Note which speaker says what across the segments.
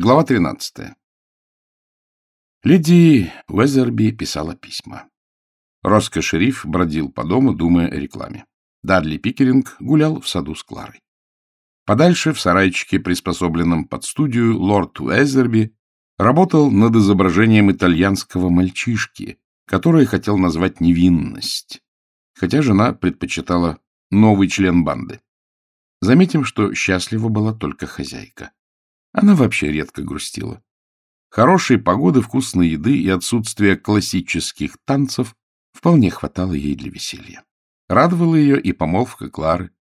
Speaker 1: Глава 13. Леди Уэзерби писала письма. Роско шериф бродил по дому, думая о рекламе. Дадли Пикеринг гулял в саду с Кларой. Подальше, в сарайчике, приспособленном под студию, лорд Уэзерби работал над изображением итальянского мальчишки, которое хотел назвать «невинность», хотя жена предпочитала новый член банды. Заметим, что счастлива была только хозяйка. Она вообще редко грустила. Хорошей погоды, вкусной еды и отсутствия классических танцев вполне хватало ей для веселья. Радовала ее и помолвка Клары.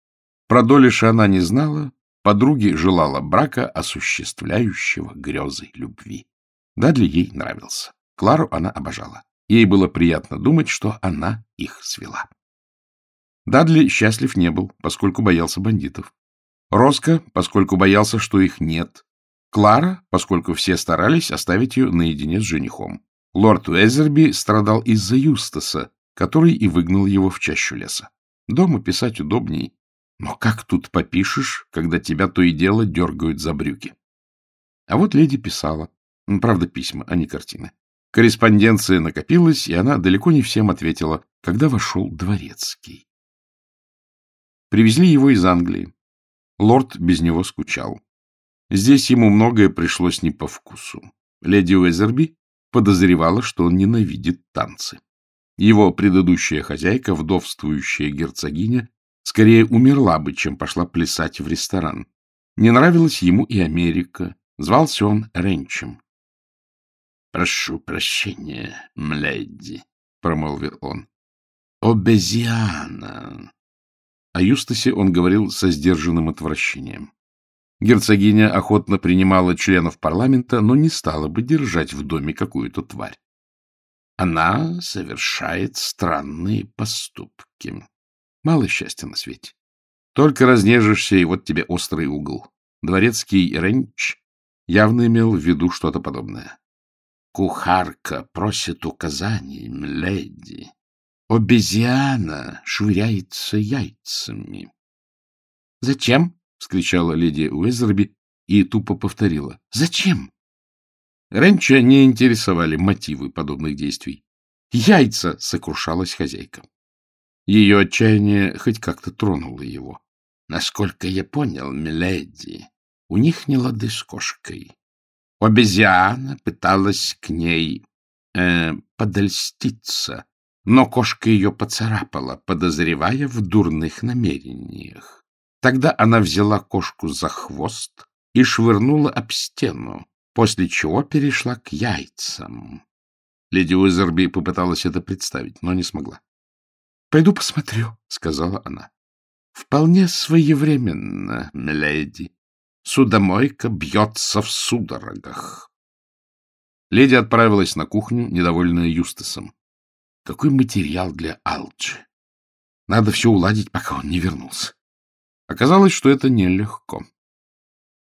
Speaker 1: Про Долиша она не знала, подруге желала брака, осуществляющего грезы любви. Дадли ей нравился. Клару она обожала. Ей было приятно думать, что она их свела. Дадли счастлив не был, поскольку боялся бандитов. Роско, поскольку боялся, что их нет, Клара, поскольку все старались оставить ее наедине с женихом. Лорд Уэзерби страдал из-за Юстаса, который и выгнал его в чащу леса. Дома писать удобней. Но как тут попишешь, когда тебя то и дело дергают за брюки? А вот леди писала. Правда, письма, а не картины. Корреспонденция накопилась, и она далеко не всем ответила, когда вошел дворецкий. Привезли его из Англии. Лорд без него скучал. Здесь ему многое пришлось не по вкусу. Леди Уэзерби подозревала, что он ненавидит танцы. Его предыдущая хозяйка, вдовствующая герцогиня, скорее умерла бы, чем пошла плясать в ресторан. Не нравилась ему и Америка. Звался он Ренчем. — Прошу прощения, мледи, — промолвил он. — Обезьяна. О Юстасе он говорил со сдержанным отвращением. Герцогиня охотно принимала членов парламента, но не стала бы держать в доме какую-то тварь. Она совершает странные поступки. Мало счастья на свете. Только разнежишься, и вот тебе острый угол. Дворецкий Ренч явно имел в виду что-то подобное. Кухарка просит указаний, мледи. Обезьяна швыряется яйцами. — Зачем? — вскричала леди Уэзерби и тупо повторила. — Зачем? Ренча не интересовали мотивы подобных действий. «Яйца!» — сокрушалась хозяйка. Ее отчаяние хоть как-то тронуло его. Насколько я понял, миледи, у них не лады с кошкой. Обезьяна пыталась к ней э, подольститься, но кошка ее поцарапала, подозревая в дурных намерениях. Тогда она взяла кошку за хвост и швырнула об стену, после чего перешла к яйцам. Леди Уизерби попыталась это представить, но не смогла. — Пойду посмотрю, — сказала она. — Вполне своевременно, миледи. Судомойка бьется в судорогах. Леди отправилась на кухню, недовольная Юстасом. Какой материал для Алджи! Надо все уладить, пока он не вернулся. Оказалось, что это нелегко.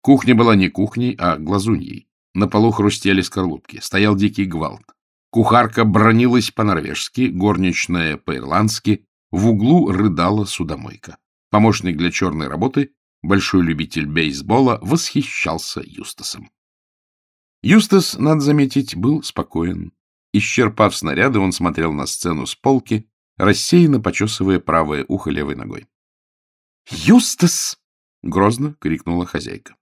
Speaker 1: Кухня была не кухней, а глазуньей. На полу хрустели скорлупки. Стоял дикий гвалт. Кухарка бронилась по-норвежски, горничная по-ирландски. В углу рыдала судомойка. Помощник для черной работы, большой любитель бейсбола, восхищался Юстасом. Юстас, надо заметить, был спокоен. Исчерпав снаряды, он смотрел на сцену с полки, рассеянно почесывая правое ухо левой ногой. «Юстас!» — грозно крикнула хозяйка.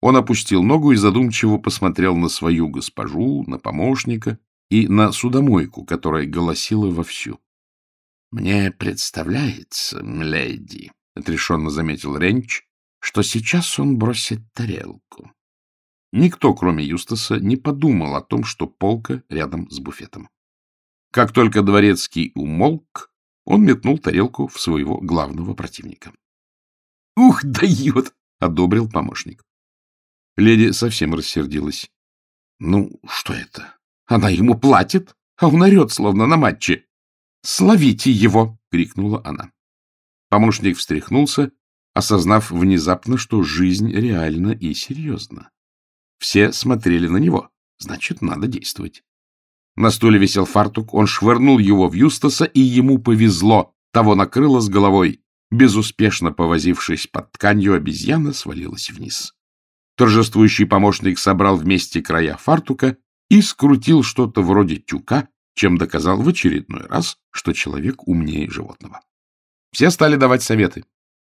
Speaker 1: Он опустил ногу и задумчиво посмотрел на свою госпожу, на помощника и на судомойку, которая голосила вовсю. — Мне представляется, мледи, — отрешенно заметил Ренч, — что сейчас он бросит тарелку. Никто, кроме Юстаса, не подумал о том, что полка рядом с буфетом. Как только дворецкий умолк, он метнул тарелку в своего главного противника. — Ух, дает! — одобрил помощник. Леди совсем рассердилась. — Ну, что это? Она ему платит, а он орет, словно на матче. — Словите его! — крикнула она. Помощник встряхнулся, осознав внезапно, что жизнь реальна и серьезна. Все смотрели на него, значит, надо действовать. На стуле висел фартук, он швырнул его в Юстаса, и ему повезло. Того накрыло с головой. Безуспешно повозившись под тканью, обезьяна свалилась вниз. Торжествующий помощник собрал вместе края фартука и скрутил что-то вроде тюка, чем доказал в очередной раз, что человек умнее животного. Все стали давать советы.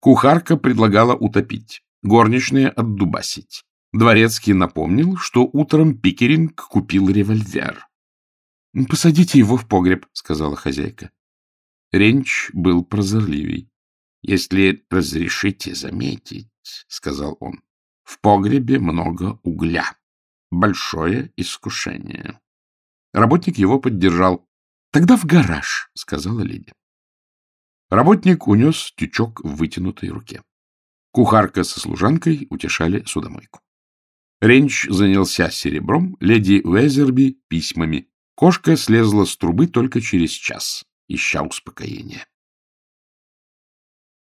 Speaker 1: Кухарка предлагала утопить, горничная отдубасить. Дворецкий напомнил, что утром Пикеринг купил револьвер. — Посадите его в погреб, — сказала хозяйка. Ренч был прозорливей. — Если разрешите заметить, — сказал он, — в погребе много угля. Большое искушение. Работник его поддержал. — Тогда в гараж, — сказала леди. Работник унес тючок в вытянутой руке. Кухарка со служанкой утешали судомойку. Ренч занялся серебром, леди Уэзерби — письмами. Кошка слезла с трубы только через час, ища успокоения.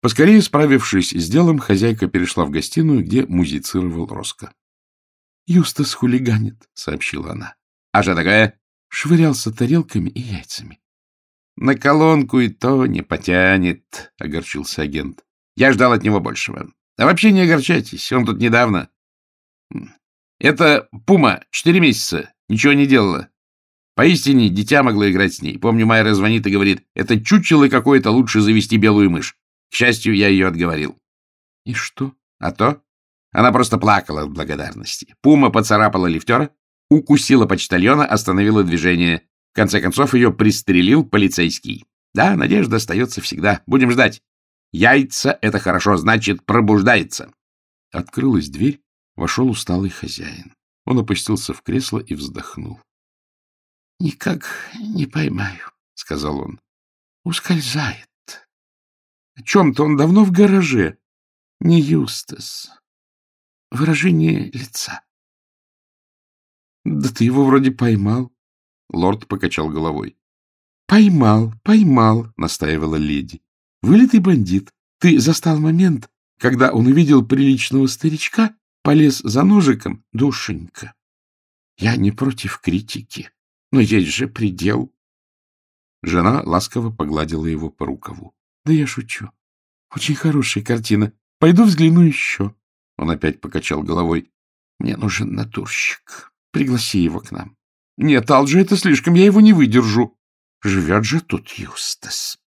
Speaker 1: Поскорее справившись с делом, хозяйка перешла в гостиную, где музицировал Роско. — Юстас хулиганит, — сообщила она. — А что такое? — Швырялся тарелками и яйцами. — На колонку и то не потянет, — огорчился агент. — Я ждал от него большего. А вообще не огорчайтесь, он тут недавно. Это Пума, четыре месяца, ничего не делала. Поистине, дитя могло играть с ней. Помню, Майра звонит и говорит, это чучело какое-то, лучше завести белую мышь. К счастью, я ее отговорил. И что? А то? Она просто плакала от благодарности. Пума поцарапала лифтера, укусила почтальона, остановила движение. В конце концов, ее пристрелил полицейский. Да, надежда остается всегда. Будем ждать. Яйца — это хорошо, значит, пробуждается. Открылась дверь, вошел усталый хозяин. Он опустился в кресло и вздохнул. — Никак не поймаю, — сказал он. — Ускользает. О чем-то он давно в гараже. Не Юстас. Выражение лица. — Да ты его вроде поймал. Лорд покачал головой. — Поймал, поймал, — настаивала леди. — Вылитый бандит. Ты застал момент, когда он увидел приличного старичка, полез за ножиком, душенька. Я не против критики. Но есть же предел. Жена ласково погладила его по рукаву. — Да я шучу. Очень хорошая картина. Пойду взгляну еще. Он опять покачал головой. — Мне нужен натурщик. Пригласи его к нам. — Нет, Алджи, это слишком, я его не выдержу. Живет же тут Юстас.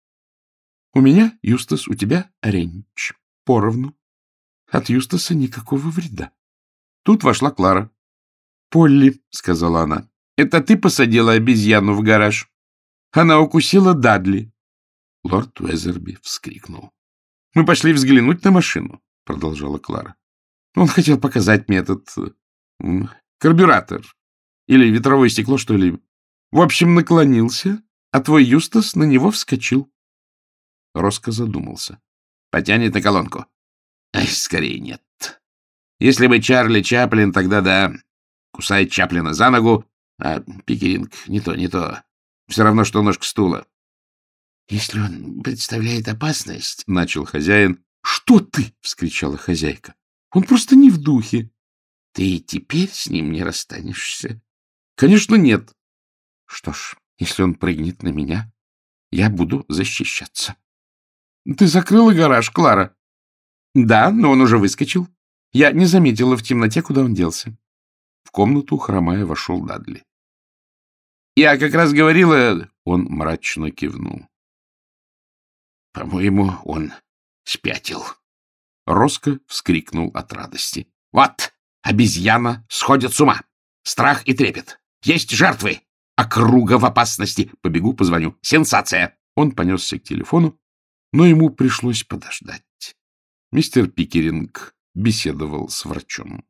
Speaker 1: — У меня Юстас, у тебя Ренч. Поровну. От Юстаса никакого вреда. Тут вошла Клара. — Полли, — сказала она, это ты посадила обезьяну в гараж? Она укусила Дадли. Лорд Уэзерби вскрикнул. — Мы пошли взглянуть на машину, — продолжала Клара. Он хотел показать мне этот карбюратор. Или ветровое стекло, что ли. В общем, наклонился, а твой Юстас на него вскочил. Роско задумался. — Потянет на колонку? — Ай, скорее нет. Если бы Чарли Чаплин, тогда да. Кусает Чаплина за ногу, а Пикеринг не то, не то. Все равно, что ножка стула. — Если он представляет опасность, — начал хозяин. — Что ты? — вскричала хозяйка. — Он просто не в духе. — Ты теперь с ним не расстанешься? — Конечно, нет. — Что ж, если он прыгнет на меня, я буду защищаться. — Ты закрыла гараж, Клара? — Да, но он уже выскочил. Я не заметила в темноте, куда он делся. В комнату, хромая, вошел Дадли. Я как раз говорила... Он мрачно кивнул. По-моему, он спятил. Роско вскрикнул от радости. Вот, обезьяна сходит с ума. Страх и трепет. Есть жертвы. Округа в опасности. Побегу, позвоню. Сенсация. Он понесся к телефону, но ему пришлось подождать. Мистер Пикеринг беседовал с врачом.